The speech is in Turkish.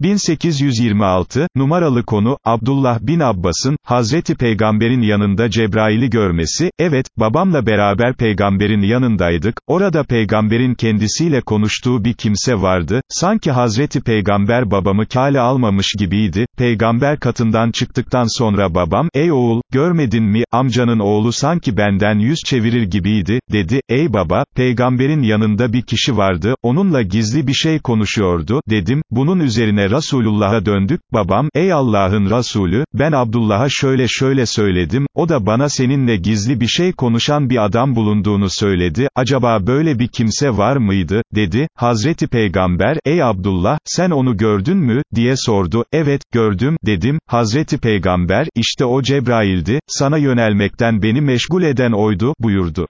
1826, numaralı konu, Abdullah bin Abbas'ın, Hazreti Peygamber'in yanında Cebrail'i görmesi, evet, babamla beraber Peygamber'in yanındaydık, orada Peygamber'in kendisiyle konuştuğu bir kimse vardı, sanki Hazreti Peygamber babamı kale almamış gibiydi, Peygamber katından çıktıktan sonra babam, ey oğul, görmedin mi, amcanın oğlu sanki benden yüz çevirir gibiydi, dedi, ey baba, Peygamber'in yanında bir kişi vardı, onunla gizli bir şey konuşuyordu, dedim, bunun üzerine Resulullah'a döndük, babam, ey Allah'ın Resulü, ben Abdullah'a şöyle şöyle söyledim, o da bana seninle gizli bir şey konuşan bir adam bulunduğunu söyledi, acaba böyle bir kimse var mıydı, dedi, Hazreti Peygamber, ey Abdullah, sen onu gördün mü, diye sordu, evet, gördüm, dedim, Hazreti Peygamber, işte o Cebrail'di, sana yönelmekten beni meşgul eden oydu, buyurdu.